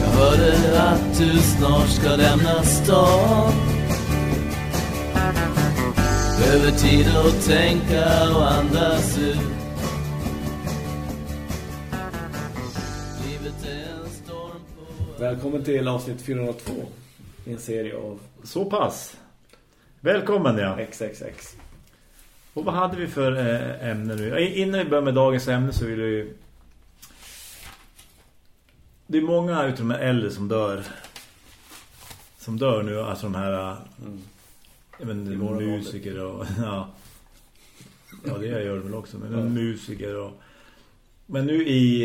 Jag hörde att du snart ska lämna stan Behöver tid att tänka och andas ut Livet är en storm på Välkommen till avsnitt 402 i en serie av Så pass. Välkommen ja. XXX. Och vad hade vi för eh, ämne nu? Innan vi börjar med dagens ämne så vill jag ju... Det är många utav de här äldre som dör. Som dör nu, alltså de här... Mm. Jag vet inte, våra musiker och... Ja. ja, det gör de väl också. Men Ja. musiker och... Men nu i...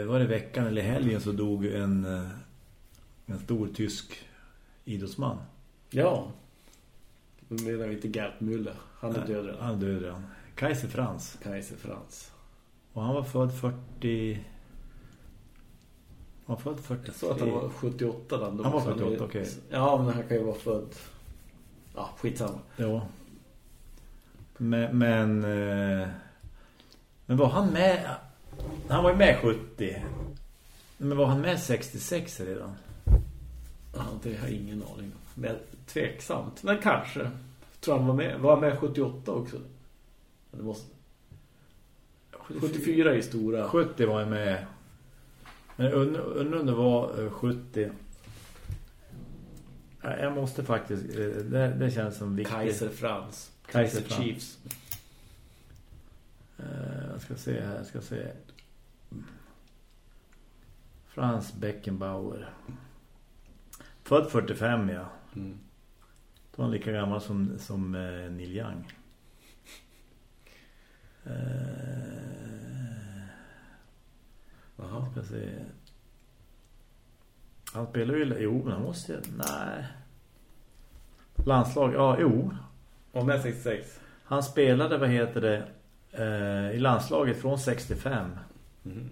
Eh, var det veckan eller helgen så dog en... Eh, en stor tysk idrottsman. Ja. Nu menar vi inte Gert Müller. Han är död redan. Han är död redan. Kaiser Frans. Kaiser Frans. Och han var född 40... Han var född 40... Jag sa att han var 78 då. Han var Så 78, är- okej. Ja, men han kan ju vara född... Ja, skitsamma. Ja. Men... Men, eh, men var han med... Han var ju med 70. Men var han med 66 redan? Ja, det har jag ingen aning om. Men tveksamt. Men kanske. Tror han var med. Var han med 78 också? Det måste... 74 är stora. 70 var jag med. Men undrar undra om det var eh, 70. Nej, Jag måste faktiskt... eh, Det, det känns som viktigt. Kaiser Frans. Kaiser Kaiser. Chiefs. Eh, Jag ska se här, jag ska se. Frans Beckenbauer. Född 45, ja. Mm. Då var han lika gammal som, som eh, Neil Young. Eh, Se. Han spelar ju... Jo, men han måste ju... Nej. Landslag, ja, jo. Var med 66. Han spelade, vad heter det, eh, i landslaget från 65 Mm.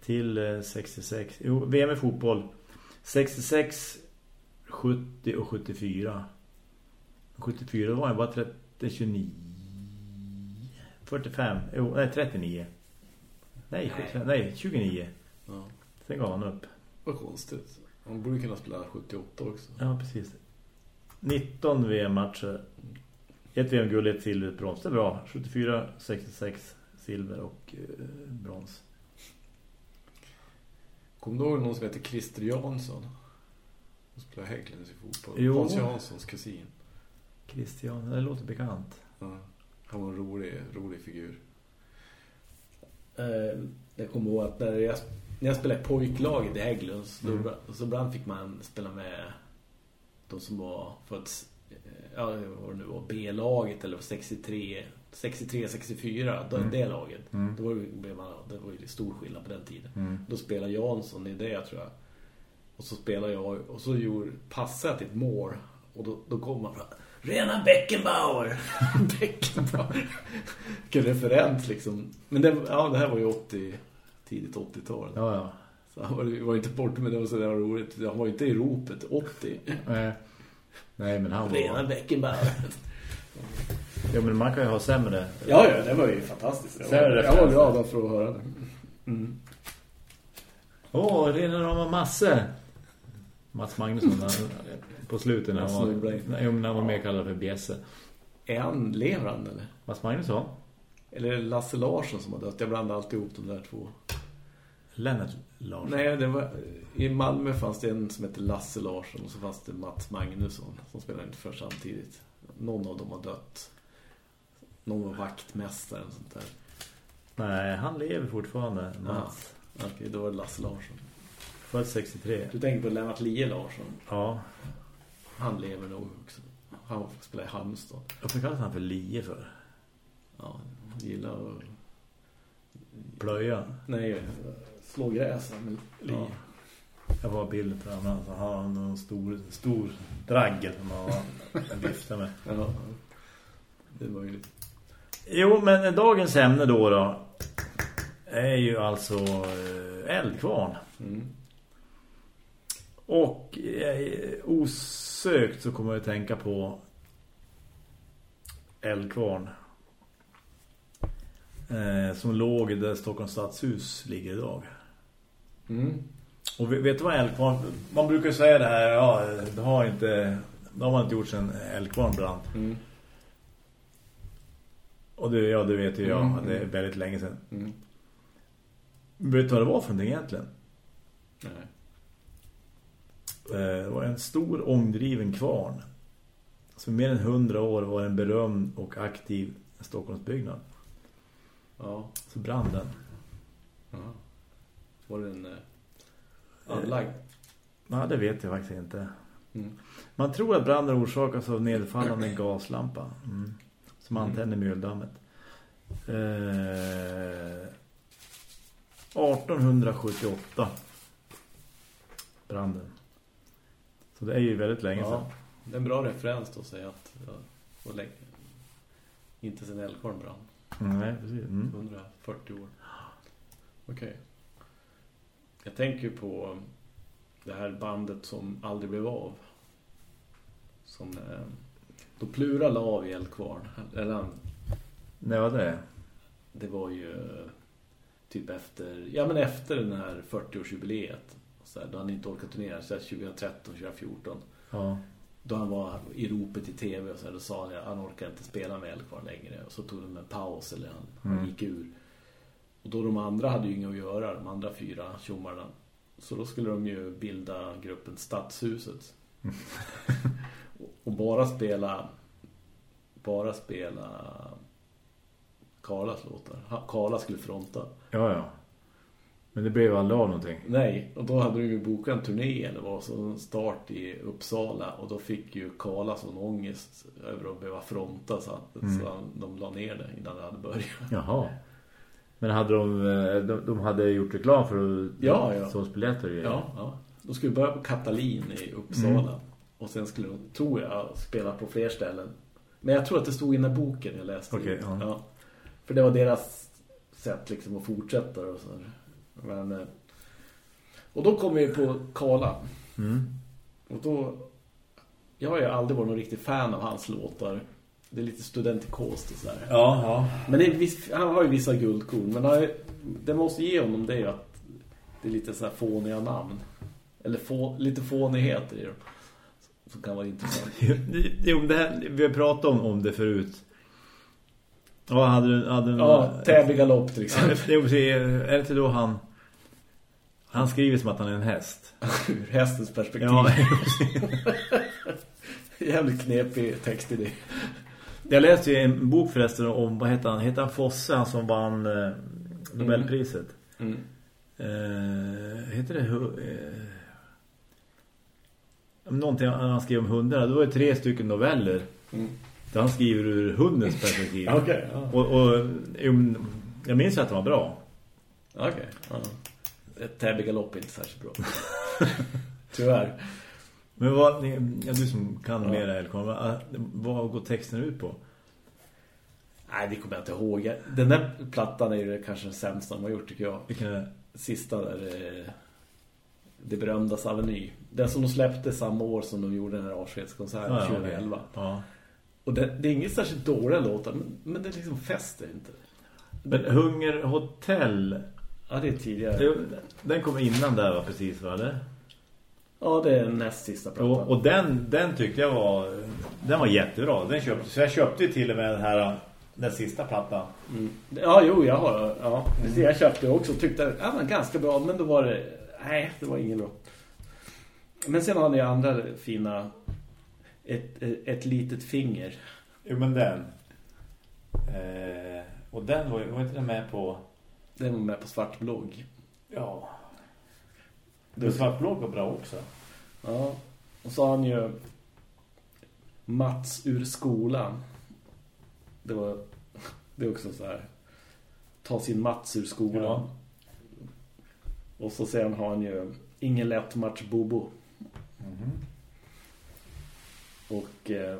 till eh, 66. Jo, VM i fotboll. 66, 70 och 74. 74 var han bara 30, 29. 45, jo, nej 39. Nej, 75, nej 29. Ja. Sen gav han upp. Vad konstigt. Han borde kunna spela 78 också. Ja, precis. 19 VM-matcher. Ett VM-guld, ett silver, ett brons. Det är bra. 74, 66 silver och eh, brons. Kommer du ihåg någon som heter Christer Jansson? Som spelar Hägglunds i fotboll. Jo. Hans Janssons kusin. Christian, det låter bekant. Ja. Han var en rolig, rolig figur. Eh, jag kommer ihåg att när jag, när jag spelade pojklaget i Hägglunds Mm. då, så ibland fick man spela med de som var födds ja, vad det nu var, B-laget eller 63 63-64 då Mm. det laget. Mm. Då var det, blev man, det var ju stor skillnad på den tiden. Mm. Då spelade Jansson i det tror jag. Och så spelade jag och så gjorde, passade jag till ett mål. Och då, då kom man fram. Rena Beckenbauer! Beckenbauer! Vilken referens liksom. Men det, ja, det här var ju 80, tidigt 80-tal. Ja, ja. Så han var, var inte borta med det var så där roligt. Han var inte i ropet 80. Nej. Nej, men han Rena var... Beckenbauer. Ja, men man kan ju ha sämre. ja, ja, det var ju fantastiskt. Jag var, det jag var glad att få höra det. Mm. Åh, rena rama Masse. Mats Magnusson han, på slutet när han var, när han var mer kallad för Bjesse. Är han, han eller? Mats Magnusson? Eller är det Lasse Larsson som har dött? Jag blandar alltid ihop de där två. Lennart Larsson. Nej, det var, i Malmö fanns det en som hette Lasse Larsson och så fanns det Mats Magnusson som spelade inte för samtidigt. Någon av dem har dött. Någon var vaktmästare och sånt där. Nej, han lever fortfarande, Mats. Okej, då var det Lasse Larsson. Född 63. Du tänker på Lennart Lie Larsson. Ja. Han lever nog också. Han spelar i Halmstad. Varför kallas han för Lie för? Ja, gillar att... Plöja. Nej, slå gräs. Men Lie. Ja. Jag var bilden på honom. Så har han någon stor, stor draggel som han han viftar med. Ja, det är möjligt. Jo, men dagens ämne då då är ju alltså eh, eldkvarn. Mm. Och eh, osökt så kommer jag att tänka på eldkvarn. Eh, som låg där Stockholms stadshus ligger idag. Mm. Och vet du vad Älvkvarn... Man brukar säga det här, ja, det har inte... Det har man inte gjort sedan Älvkvarn brann. Mm. Och det, ja, det vet ju jag, Mm, att det är väldigt länge sedan. Mm. Vet du vad det var för någonting egentligen? Nej. Eh, Det var en stor ångdriven kvarn. Som mer än hundra år var en berömd och aktiv Stockholmsbyggnad. Ja. Så brann den. ja. Var den eh, anlagd? Ja, det vet jag faktiskt inte. Mm. Man tror att branden orsakas av nedfallande gaslampa. Mm. Som Mm. antänder mjöldammet. Eh, 1878 branden. Så det är ju väldigt länge sedan. Ja. Det är en bra referens då att säga att ja, länge. inte sen Älvkvarn brann. Mm, nej, precis. Mm. 140 år. Okej. Jag tänker på det här bandet som aldrig blev av. Som eh, då Plura la av i Älvkvarn. Eller han, Nej, vad det är? det var ju eh, typ efter ja men efter den här 40-årsjubileet så här, då han inte orkat turnera så här 2013 2014 Ja. då han var i ropet i tv och så här, då sa han att han orkar inte spela med Älvkvarn längre och så tog de en paus eller han, han Mm. gick ur och då de andra hade ju inget att göra de andra fyra tjommarna så då skulle de ju bilda gruppen Stadshuset och, bara spela bara spela Karlas låtar Karla skulle fronta Ja, ja. Men det blev aldrig av någonting. Nej, och då hade de ju bokat en turné eller vad en start i Uppsala och då fick ju Karla sån ångest över att behöva fronta så, att, Mm. så de la ner det innan det hade börjat. Jaha. Men hade de, eh, de, de hade gjort reklam för att Ja, ja. sås biljetter och grejer? Ja, ja. De skulle börja på Katalin i Uppsala Mm. och sen skulle de, tror jag, spela på fler ställen. Men jag tror att det stod i den boken jag läste. Okej, ja. För det var deras sätt liksom att fortsätta och så. Men, eh, och då kom vi på Karla. Mm. Och då... Jag har ju aldrig varit någon riktig fan av hans låtar. Det är lite studentikost och sådär. Ja, ja. Men det han har ju vissa guldkorn. Men han det måste ge honom det att det är lite så här fåniga namn. Eller få, lite fånigheter i dem. Som kan vara intressant. Jo, det här, vi har pratat om, om det förut. Ja, hade du... Hade Ja, Täby Galopp till exempel. jo, precis. Är det inte då han... Han skriver som att han är en häst. Ur hästens perspektiv. Ja, Jävligt knepig text i det. Jag läste ju en bok förresten om, vad heter han? Heter han Fosse, han som vann eh, Nobelpriset? Mm. Eh, heter det... Eh, någonting han skrev om hundarna. Det var ju tre stycken noveller. Mm. Där han skriver ur hundens perspektiv. Okej, ja. Och, och jag minns att det var bra. Okej, ja. Täby Galopp är inte särskilt bra. Tyvärr. Men vad, ja, du som kan Ja. mer Elkon, vad, vad går texten ut på? Nej, det kommer jag inte ihåg. Den där plattan är ju kanske den sämsta de har gjort tycker jag. Vilken är Sista där eh, Det berömda Saveny. Den som de släppte samma år som de gjorde den här avskedskonserten Ja, ja, 2011. Ja. Och det, det är inget särskilt dåliga låtar, men, men det liksom fäster inte. Men Hunger Hotel, Ja, det är tidigare. det- den kom innan där va, precis va? Eller? Ja, det är näst sista plattan. Och, och den, den tyckte jag var den var jättebra. Den köpte, så jag köpte till och med den här den sista plattan. Mm. Ja, jo, jag har. Ja, precis, jag köpte också och tyckte att den var ganska bra, men då var det... Nej, det var ingen bra. Men sen har ni andra fina... Ett, ett litet finger. Jo men den. Eh, och den var, var inte den med på... Den var med på Svartblogg. Ja. Det svartblåg var bra också. Ja. Och så har han ju Mats ur skolan. Det var det är också så här ta sin Mats ur skolan. Ja. Och så sen har han ju ingen lätt match Bobo. Mhm. Och eh,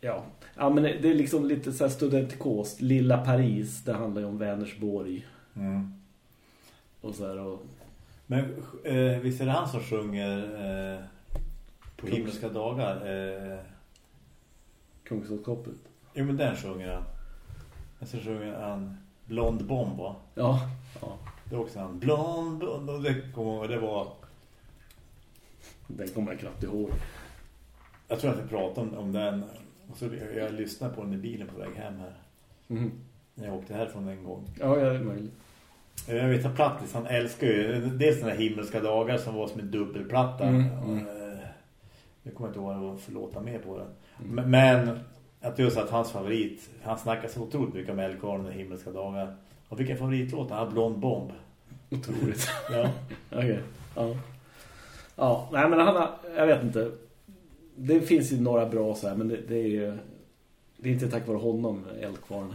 ja. ja, men det är liksom lite så här studentikost. Lilla Paris, det handlar ju om Vänersborg. Mm. Och så här och Men eh, visst är det han som sjunger eh, på Kungs- himmelska dagar? Eh, Kungsholmskoppet. jo men den sjunger han. Jag så sjunger han Blond Bomb va? Ja, ja. Det är också han Blond Bomb det, och det var Den kommer jag knappt ihåg. Jag tror att vi pratade om, om den och så jag, jag lyssnade på den i bilen på väg hem här. Mm. När jag åkte härifrån en gång. Ja, ja, det är möjligt. Jag vet att Plattis, han älskar ju dels den här himmelska dagar som var som en dubbelplatta. Mm, mm. eh, jag kommer inte ihåg vad det var för låta med på den. Mm. Men, att just att hans favorit, han snackar så otroligt mycket om Elkarlen och himmelska dagar. Och vilken favoritlåt? Han har Blond Bomb. Otroligt. Ja. Okej. Ja. Ja, nej men han har, jag vet inte. Det finns ju några bra så här, men det, det är ju det är inte tack vare honom Eldkvarn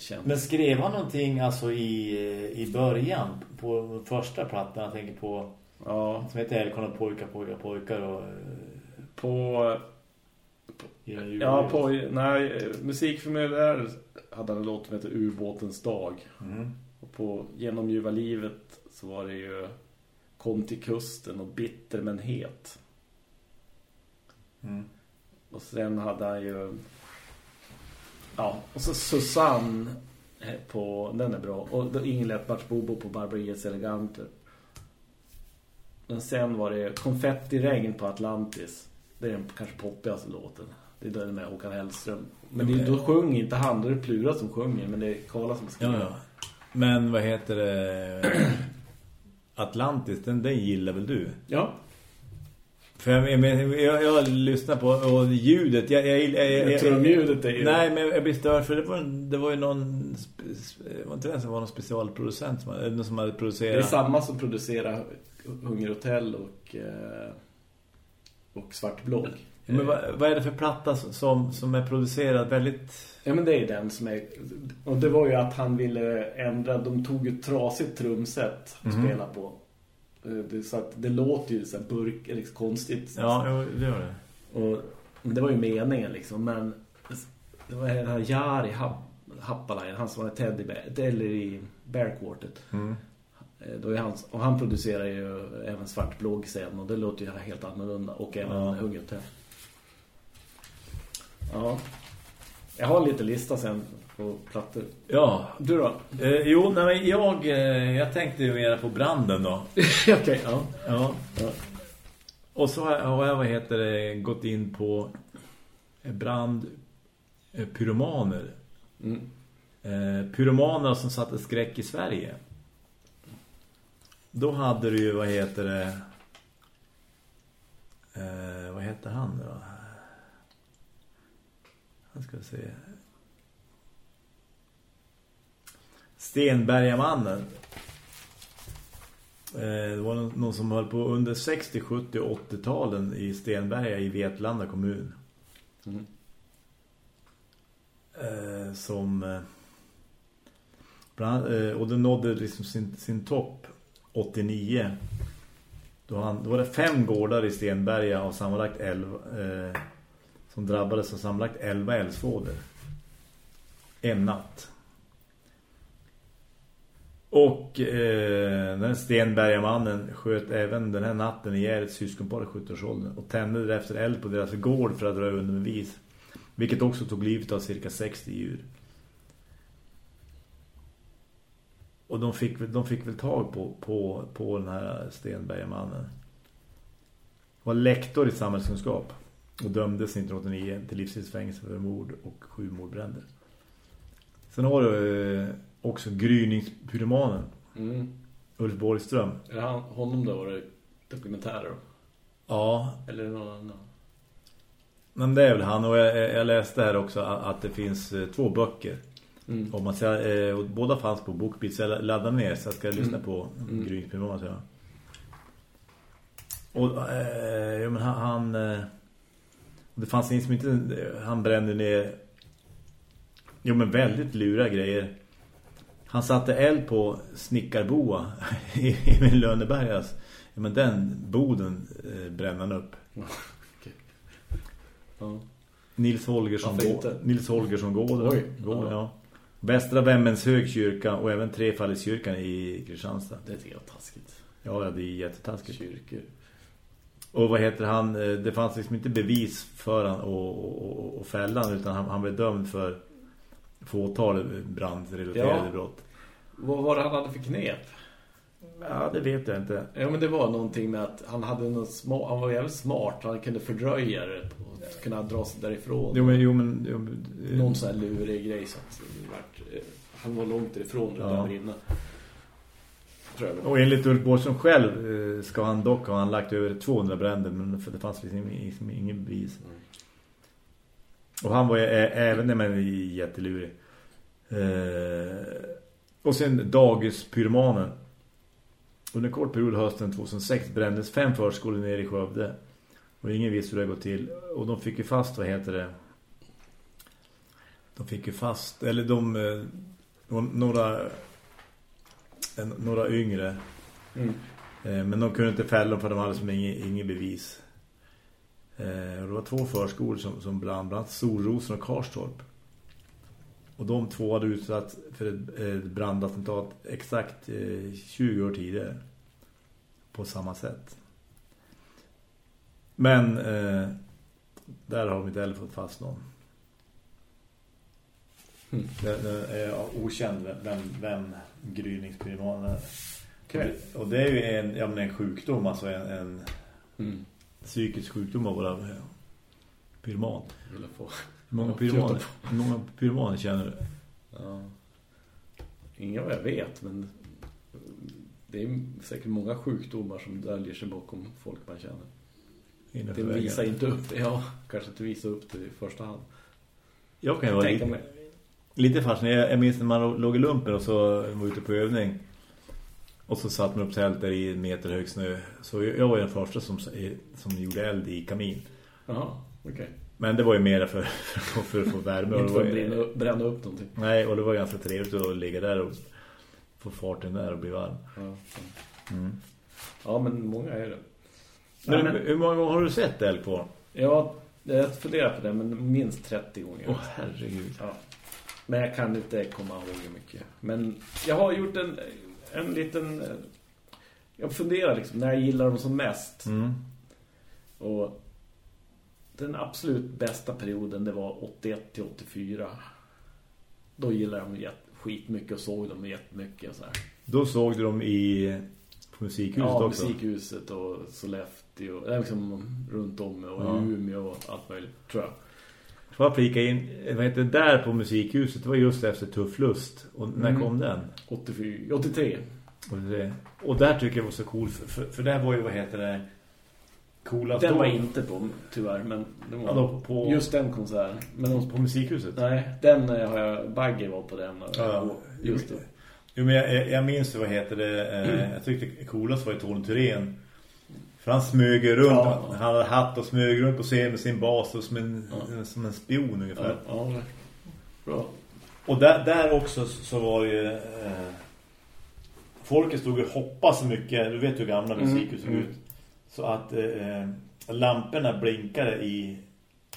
känd. Men skrev han någonting alltså i, i början på första plattan? Jag tänker på ja, som heter och pojkar, pojkar, pojkar och... på jul- ja, på nej, musikförmedel där hade han en låt som heter Ubåtens dag. Mm. Och på Genom ljuva livet så var det ju Kom till kusten och Bitter men het. Mm. Och sen hade han ju Ja, och så Susanne eh, på den är bra och lätt Bobo på Barbariets eleganter. Men sen var det Konfettiregn på Atlantis. Det är den kanske poppigaste låten. Det är den med Håkan Hellström. Men det, då sjunger inte han, då är det Plura som sjunger, men det är Karla som skriver. Ja, ja. Men vad heter det? Atlantis, den, den gillar väl du? Ja. För jag, men, jag, jag lyssnar på och ljudet, jag, jag, jag, jag, Jag tror ljudet är ju- Nej, men jag blir störd för det var, det var ju någon var inte det som var någon specialproducent som, hade- någon som hade Det är producerat samma som producerar Hungerhotell och, eh, och Svartblogg. Men vad, vad är det för platta som, som är producerad väldigt... Ja men det är den som är Och det var ju att han ville ändra De tog ett trasigt trumset Att Mhm. spela på det, Så att det låter ju så här burk Eller konstigt Ja, det gör det. Och det var ju meningen liksom Men Det var den här Jari Happ- Happalainen Han som var Teddy Bear Eller i Bear Quartet Mm. Eh, då är han, Och han producerar ju Även Svartblogg sen Och det låter ju helt annorlunda Och även Ja. Hungerhotell Ja Jag har lite lista sen På plattor Ja. Du då? Eh, jo, nej, men jag, eh, jag tänkte ju mer på branden då. Okej, ja. Ja. ja. Och så har jag, vad heter det, gått in på eh, brand eh, pyromaner. Mm. Eh, pyromaner som satte skräck i Sverige. Då hade du ju, vad heter det... Vad heter han då? Han ska se. Stenbergamannen. Eh, det var någon, som höll på under 60, 70 och 80-talen i Stenberga i Vetlanda kommun. Mm. Eh, som eh, och det nådde liksom sin, sin topp 89 då, han, då var det fem gårdar i Stenberga av sammanlagt 11 eh, som drabbades av sammanlagt 11 älvsvådor en natt och eh, den Stenbergamannen sköt även den här natten ihjäl ett syskonpar i 70-årsåldern och tände därefter eld på deras gård för att dra under bevis vilket också tog livet av cirka 60 djur. Och de fick, väl- de fick väl tag på, på, på den här Stenbergamannen. Var lektor i samhällskunskap och dömdes 1989 till livstidsfängelse för mord och sju mordbränder. Sen har du eh, också gryningspyromanen Mm. Ulf Borgström. Är det han, honom då var det dokumentärer då? Ja, Eller någon annan? men det är väl han och jag, jag läste här också att det finns eh, två böcker Mm. Om man säger, eh, och båda fanns på Bookbeat så jag laddade ner så jag ska lyssna Mm. på Mm. Gryningspyroman så jag. Och eh, ja, men han, han eh, det fanns liksom inte han brände ner jo men väldigt lura grejer. Han satte eld på Snickarboa i, i Lönnebergas. Ja, men den boden eh, brände han upp. Ja. Nils Holgersson Varför gå, inte? Nils Holgersson gården. Oj. gården Ja. ja. Västra Vämmens högkyrka och även Trefallskyrkan i Kristianstad. Det tycker jag är taskigt. Ja, det är jättetaskigt. Kyrkor. Och vad heter han? Eh, Det fanns liksom inte bevis för han och, och, och fälla han, utan han, han blev dömd för fåtal brandrelaterade Ja. brott. Vad var det han hade för knep? Ja, det vet jag inte. Ja, men det var någonting med att han hade något små, han var jävligt smart. Han kunde fördröja det och kunna dra sig därifrån. Jo, men... Jo, men, jo, men Någon sån här lurig grej så att vart, eh, han var långt ifrån Ja. där jag. Och enligt Ulf Bårdström själv eh, ska han dock ha han lagt över 200 bränder men för det fanns liksom ingen, ingen bevis. Mm. Och han var ju även man är jättelurig. Eh, och sen dagispyromanen. Under en kort period hösten 2006 brändes fem förskolor nere i Skövde. Och ingen visste hur det gått till. Och de fick ju fast, vad heter det? De fick ju fast, eller de... eh, några... Några yngre. Mm. Eh, Men de kunde inte fälla dem för de hade som ingen, ingen bevis. Eh, det var två förskolor som, som brann, bland annat Solrosen och Karstorp. Och de två hade utsatt för ett, brandattentat exakt eh, 20 år tidigare. På samma sätt. Men eh, där har de inte heller fått fast någon. Mm. Det, det är okänd vem, vem, gryningspyromanen är. Okej. Och det är ju en, ja, en sjukdom, alltså en, en Mm. Psykisk sjukdom av våra pyroman. Vill få. Hur många pyromaner, hur många pyromaner känner du? Ja. Inga vad jag vet, men det är säkert många sjukdomar som döljer sig bakom folk man känner. Innanför Det visar väggen? inte upp det. Ja, kanske inte visar upp det i första hand. Jag kan ju vara lite, mig. lite fascinerad. Jag minns när man låg i lumpen och så var ute på övning. Och så satt man upp tält där i en meter hög snö. Så jag var den första som, som gjorde eld i kamin. Jaha, okej. Men det var ju mer för, för, för att få värme. Inte för att bränna upp, bränna upp någonting. Nej, och det var ganska trevligt att ligga där och få farten där och bli varm. Ja, Mm. ja men många är det. Men, men, hur många gånger har du sett älg på? ja, jag funderar på det, men minst 30 gånger. Åh herregud. Ja. Men jag kan inte komma ihåg hur mycket. Men jag har gjort en, en liten... eh, Jag funderar liksom när jag gillar dem som mest. Mm. Och den absolut bästa perioden det var 81 till 84. Då gillade jag dem skitmycket och såg dem jättemycket. Och så här. Då såg du dem i på musikhuset Ja, också. musikhuset och Sollefteå. Och, liksom runt om och Ja. Umeå och allt möjligt, tror jag. Får jag flika in, vad heter det, där på musikhuset, det var just efter Tuff Lust. Och när Mm. kom den? 84, 83. Och, det, och där tycker jag var så cool, för, för, för där var ju, vad heter det, coola Den då- var inte på, tyvärr, men det var då på, just den konserten. Men de, på musikhuset. nej, den eh, har jag, Bagge var på den. Och, Ja. och just det. Jo, men jag, jag, minns vad heter det, eh, jag tyckte coolast var ju Tony Thyrén. För han smög runt, Ja. han hade hatt och smög runt på scen med sin bas och som en, Ja. som en spion ungefär. Ja, ja, bra. Och där, där också så var ju eh, folket stod och hoppade så mycket, du vet hur gamla Mm, musikhus såg mm. ut. Så att eh, lamporna blinkade i,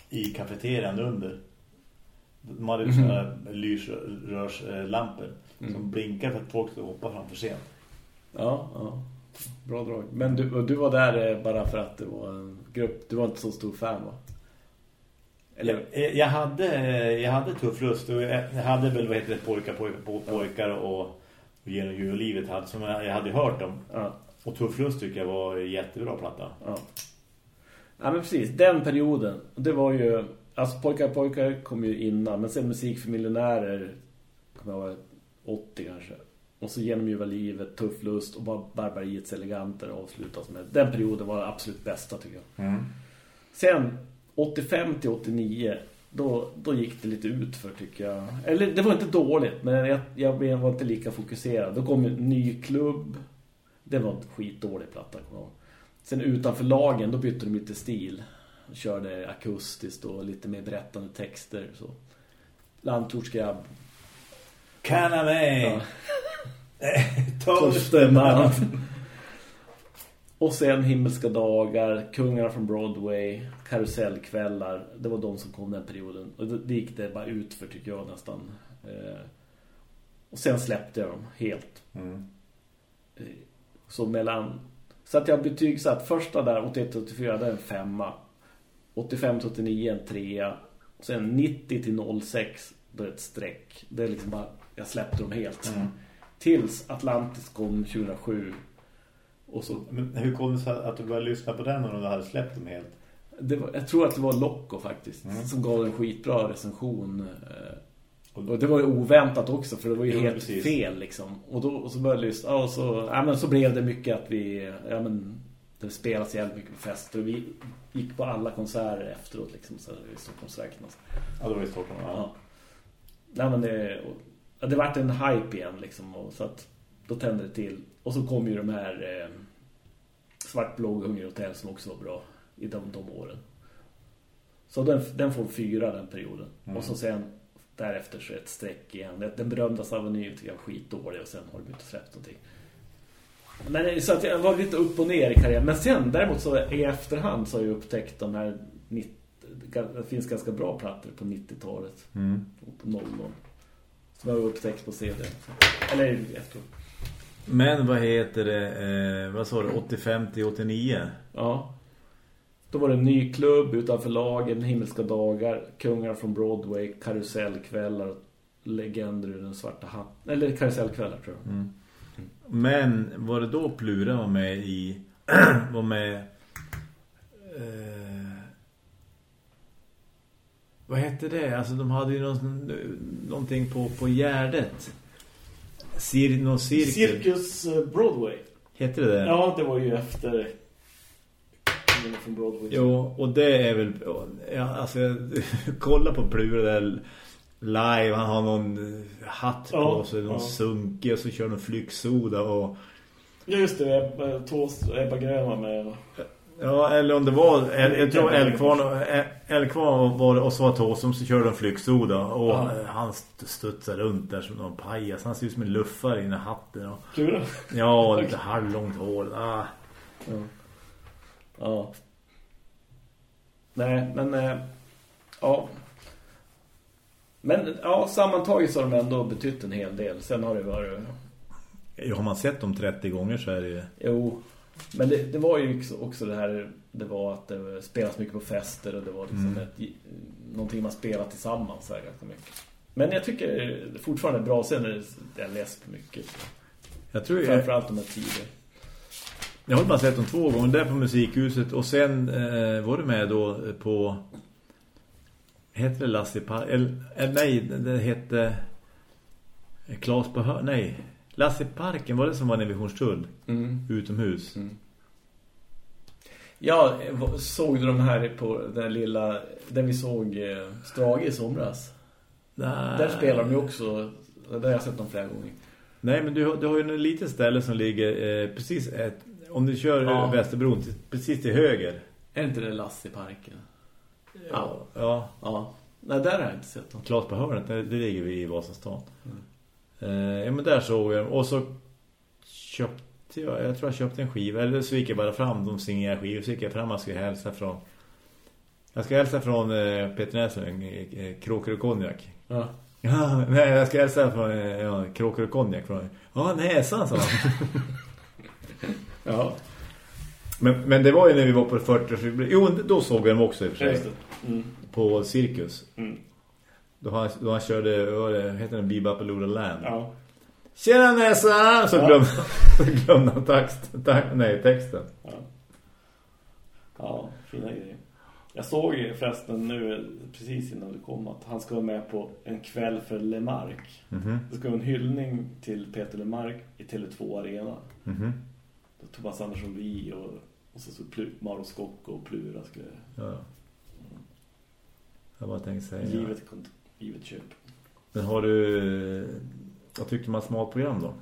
i kafeterian under. De hade ju Mhm. sådana lysrörslampor Mm. som blinkade för att folk och hoppade framför scen. Ja, ja. Bra drag. Men du, och du var där eh, bara för att det var en grupp. Du var inte så stor fan va? Eller? Jag, jag, hade, jag hade tuff lust och jag, hade väl vad heter det, pojkar, pojkar, po- pojkar och, och genom djurlivet hade, som jag, jag hade hört om. Ja, Och tuff lust tycker jag var jättebra platta. ja. Ja men precis, den perioden. Det var ju... Alltså pojkar pojkar kom ju innan. Men sen musik för miljonärer kommer jag vara 80 kanske. Och så genomljuva livet, tuff lust och bara barbariets eleganter avslutas med. Den perioden var den absolut bästa tycker jag. Sen 85 till 89 då, då gick det lite ut för tycker jag. Eller det var inte dåligt men jag, jag var inte lika fokuserad. Då kom en ny klubb. Det var en skitdålig platta. Sen utanför lagen då bytte de lite stil. Körde akustiskt och lite mer berättande texter. Så. Landtortsgrabb. Kanna mig! Ja. Torsten man! Och sen Himmelska dagar, Kungarna från Broadway, Karusellkvällar. Det var de som kom den perioden. Och det gick det bara ut för tycker jag nästan. Eh, och sen släppte jag dem helt. Mm. Eh, Så mellan... Så att jag betygsatt första där, 81-84, det är en femma. 85-89 en trea. Sen 90 till 06, då är ett streck. Det är liksom bara, jag släppte dem helt. Mm. Tills Atlantis kom 2007. Och så, Men hur kom det sig att du började lyssna på den och du hade släppt dem helt? var, jag tror att det var Locko faktiskt. Mm. Som gav en skitbra recension. eh, Och det var ju oväntat också för det var ju Jo, helt precis. fel liksom. Och, då, och så började jag lyssna. Och så, ja, men så blev det mycket att vi... Ja, men, det spelas jävligt mycket på fester. Och vi gick på alla konserter efteråt liksom. Så i så. Ja, det var i Stockholm. Ja. Ja. Nej, men det, och, ja, det vart en hype igen liksom. Och, så att då tände det till. Och så kom ju de här eh, Svartblå Hungerhotell som också var bra i de, de åren. Så den, den får fyra den perioden. Mm. Och så sen därefter så ett streck igen. Den- berömda Savony tycker jag var skitdålig och sen har de inte släppt någonting. Men så att jag var lite upp och ner i karriären. Men sen däremot så i efterhand så har jag upptäckt de här 90, det finns ganska bra plattor på 90-talet. Mm. På 00. Som jag upptäckt på CD. Eller efteråt. Men vad heter det? Eh, vad sa du? 85 till 89? Ja. Då var det en ny klubb utanför lagen, Himmelska dagar, Kungar från Broadway, Karusellkvällar, Legender ur den svarta hatten. Eller Karusellkvällar tror jag. Mm. Men var det då Plura var med i var med eh, vad hette det? Alltså de hade ju någon, någonting på, på Gärdet. Cir, någon cirkel. Cirkus eh, Broadway. Hette det det? Ja, det var ju efter från Broadway. Jo, och det är väl... Ja, alltså, kolla på Plura där live. Han har någon eh, hatt på Ja, sig, någon ja. sunkig och så kör någon flyxsoda och... Ja, just det. Ebba Grön var med. Ja, eller om det var... Jag, jag tror Älgkvarn Älgkvarn var och så var Tåsum så körde de flyxsoda och Ja. eh, han st- studsade runt där som någon pajas. Han ser ut som en luffare i hatten. Och, Kul. ja, och lite halvlångt hår. Ah. Ja. ja. Nej, men... Eh, ja. Men ja, sammantaget så har de ändå betytt en hel del. Sen har det varit... Ja, har man sett dem 30 gånger så är det ju... Jo, men det, det var ju också- det här... Det var att det spelas mycket på fester och det var liksom Mm. ett, någonting man spelar tillsammans här ganska mycket. Men jag tycker det fortfarande är bra. Sen är det, jag läst på mycket. Jag tror jag, Framförallt de här tider. jag har bara sett dem två gånger där på musikhuset och sen eh, var du med då på heter det Lasse Park eller, eh, nej det hette Klas på nej Lasse Parken var det som var en visionstull utomhus Mm. Ja, v- såg du de här på den lilla... Där vi såg eh, Strage i somras. Nej. Där spelar de ju också... Där har jag sett dem flera gånger. nej men du, har- du har ju en litet ställe som ligger eh, precis ett, om du kör Ja. över Västerbron till, precis till höger Är inte det Lasse i parken? ja, ja Ja. Nej, där har jag inte sett dem. Klas på hörnet, det, det ligger vi i Vasastan. Mm. Eh, ja men där såg jag och så köpte jag, jag tror jag köpte en skiva eller så gick jag bara fram, de signerade skivor så gick jag fram och skulle hälsa från jag ska hälsa från eh, Peter Näslund, eh, eh, Kråkor och Konjak. Ja. Ja, nej, jag ska hälsa från eh, ja, Kråkor och Konjak från, ja näsan sa han. Ja. men, men det var ju när vi var på 40 Jo, då såg jag dem också i och för sig. Mm. På Cirkus. Mm. Då han, då han körde, vad det, heter den Bebop Land? Ja. Tjena näsa! Så Ja. glömde, så glömde han text, nej, texten. Ja. Ja, fina grejer. Jag såg ju förresten nu, precis innan du kom, att han ska vara med på en kväll för Lemark. Mhm, Det ska vara en hyllning till Peter Lemark i Tele2 Arena. mhm. Då Thomas Andersson Vi och, och så, så Plu, Maro Skocko och Plura skulle Ja. Jag bara tänkte säga. kont- givet köp. Men har du, vad tyckte man smalt program då?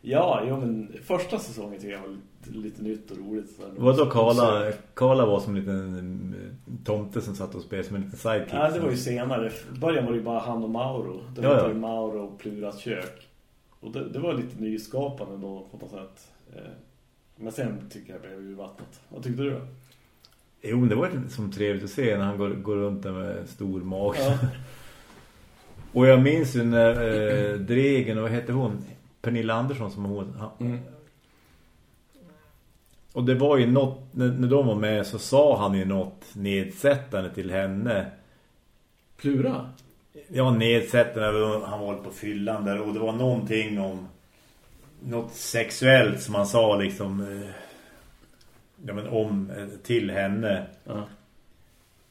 Ja, jo, men första säsongen tycker jag var lite, lite nytt och roligt. Så. Vad då Karla, Karla var som en liten eh, tomte som satt och spelade som en liten sidekick. Ja, det var ju senare. I början var det ju bara han och Mauro. Det var Ja, ja. Mauro och Pluras kök. Och det, det var lite nyskapande då på något sätt. Eh, Men sen tycker jag det blev ju vattnet. Vad tyckte du då? Jo, men det var ju som trevligt att se när han går, går runt där med stor mage. Ja. Och jag minns ju när eh, Dregen, vad hette hon? Pernilla Andersson som hon... Mm. Och det var ju något, när, när de var med så sa han ju något nedsättande till henne. Plura? Ja, nedsättande. Han var på fyllan där. Och det var någonting om... Något sexuellt som han sa liksom... eh, Ja, men om... eh, Till henne. Ja.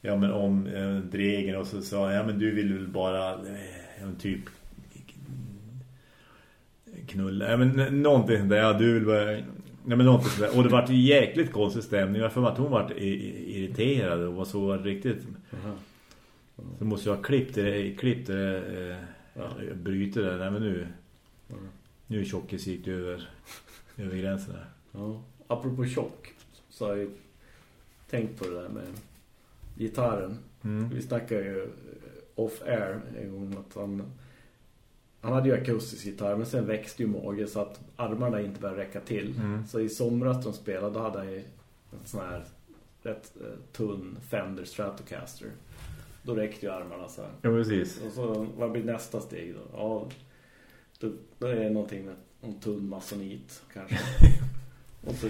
Ja, men om eh, Dregen. Och så sa ja men du vill väl bara... Eh, typ... Knulla. Ja, men någonting sånt där. Ja, du vill bara... Ja, men någonting sånt där. Och det var ju jäkligt konstig stämning. Jag för att hon var irriterad och var så riktigt... Aha. Så måste jag ha klippt det, klippt det, eh, Ja. bryter det. Nej men nu, Mm. nu är tjockis gick över, över gränsen där. Ja. Apropå tjock så har jag tänkt på det där med gitarren. Mm. Vi snackade ju eh, off-air en om att han, han hade ju akustisk gitarr men sen växte ju mage så att armarna inte började räcka till. Mm. Så i somras de spelade då hade han ju en sån här rätt eh, tunn Fender Stratocaster. Då räckte ju armarna så här. Ja precis. Och så vad blir nästa steg då? Ja, då, då är det någonting med en tunn masonit kanske.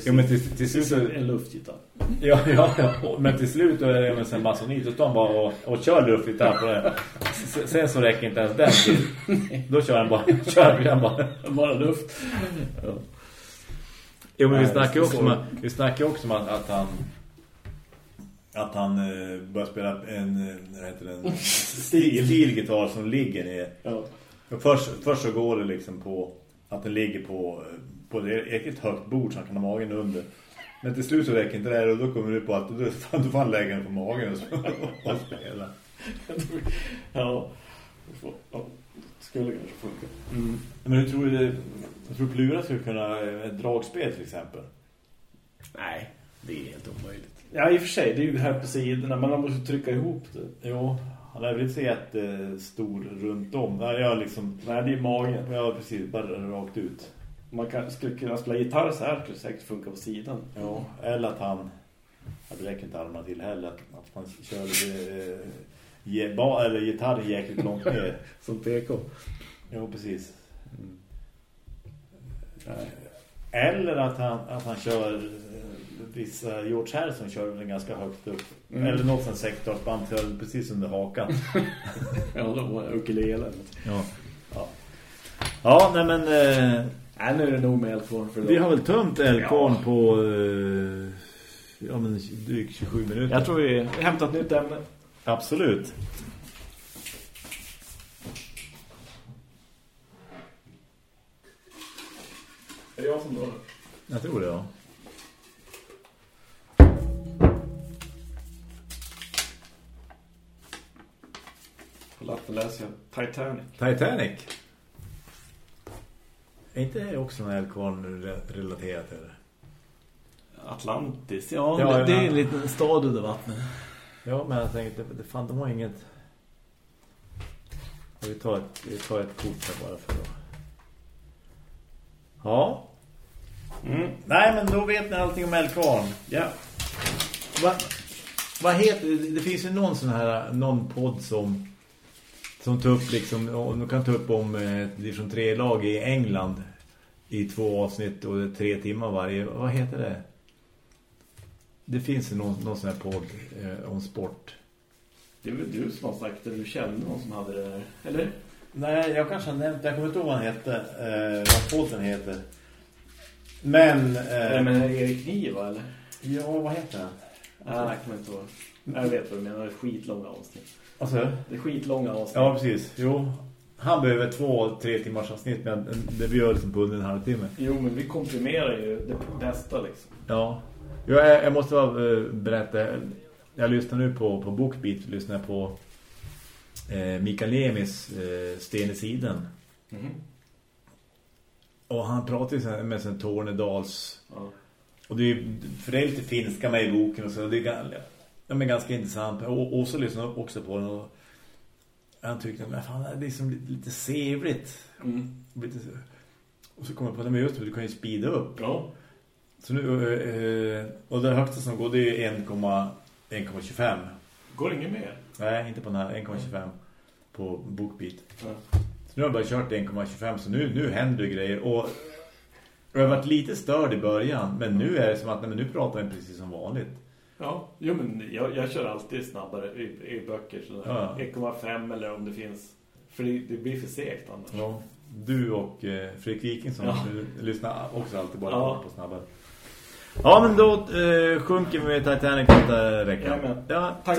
Ja men till, till slut så, en luftgitarr. ja, ja, ja, men till slut är det en masonit han bara och, och kör luftgitarr på det. S- Sen så räcker inte ens den till. Då kör han bara, kör han bara. Bara luft. Ja. Jo men vi Nej, snackar ju det också om, att- vi snackar också om att, att han att han eh, börjar spela en, eh, vad heter den, stil, stilgitarr som ligger ner. Ja. Först, först så går det liksom på att den ligger på, på ett högt bord så han kan ha magen under. Men till slut så räcker inte det här och då kommer du på att du, fan, du får han lägga den på magen och, och, och spela. Ja. Skulle kanske funka. Mm. Men hur tror du det, jag tror Plura skulle kunna eh, ett dragspel till exempel? Nej, det är helt omöjligt. Ja, i och för sig. Det är ju det här på sidorna. Man måste trycka ihop det. Jo, han är väl inte så jättestor runt om. Nej, jag liksom, Nej, det är magen. ja precis, bara rakt ut. Man kan, skulle kunna spela gitarr så här skulle säkert funka på sidan. Ja, eller att han det räcker inte armarna till heller att, att man kör eh, ge, ba, eller gitarren jäkligt långt ner. Som PK. Ja, precis. Nej. Eller att han, att han kör eh, vissa George Harrison kör den ganska högt upp. Mm. Eller något sånt sektorsband kör precis under hakan. Ja, de var ukulele. ja. Ja. Ja, nej men eh, Nej, nu är det nog med Elkhorn för vi har väl tömt Elkorn Ja. på eh, ja, men drygt 27 minuter. Jag tror vi har hämtat nytt ämne. Absolut. Är det jag som drar? Jag tror det, ja. På lappen läser jag Titanic. Titanic. Är inte det också Elkorn-relaterat eller? Atlantis, ja, Ja, det, det är en liten stad under vattnet. Ja, men jag tänkte, det, fan, de har inget... Vi tar ett, vi tar ett kort här bara för att... Ja. Mm. Nej, men då vet ni allting om Elkorn. Ja. Va, vad heter det? Det finns ju någon sån här, någon podd som som tar upp liksom, och de kan ta upp om eh, division 3-lag i England i två avsnitt och det är tre timmar varje. Vad heter det? Det finns ju någon, någon sån här podd eh, om sport. Det är väl du som har sagt det, du kände någon som hade det där, eller? Nej, jag kanske har nämnt, jag kommer inte ihåg vad han hette, eh, vad podden heter. Men, eh, Nej, men är det Erik Niva, eller? ja, vad heter han? Nej, jag kommer inte ihåg. Jag vet vad du menar, det är skitlånga avsnitt. Alltså, Det är skitlånga avsnitt. ja, precis. Jo, han behöver två, tre timmars avsnitt, men det vi gör liksom på under en halvtimme. Jo, men vi komprimerar ju det bästa liksom. Ja, jag, jag måste bara eh, berätta. Jag lyssnar nu på, på Bookbeat, lyssnar på eh, Mikael Lemis eh, Sten i sidan. Mhm. Och han pratar ju med sin Tornedals... Ja. Och det är, för det är lite finska med i boken och så. Det är, ja, men ganska intressant. Och, och så lyssnar jag också på den och han tyckte men fan, det är liksom lite, lite sevligt. Mm. Lite, och så kommer jag på det med det, du kan ju speeda upp. Ja. Så nu, eh, och det högsta som går det är 1,- 1,25. Går inget mer? Nej, inte på den här 1,25 på Bookbeat. Ja. Så nu har jag bara kört 1,25 så nu, nu händer det grejer. Och jag har varit lite störd i början, men nu är det som att nej, men nu pratar jag precis som vanligt. Ja, jo men jag, jag kör alltid snabbare i, i böcker. Ja. 1,5 eller om det finns. För det, det blir för segt annars. Ja. Du och eh, Fredrik Wikingsson Ja. du lyssnar också alltid bara Ja. på snabbare. Ja, men då eh, sjunker vi med Titanic detta. Jajamän. Ja, Tack.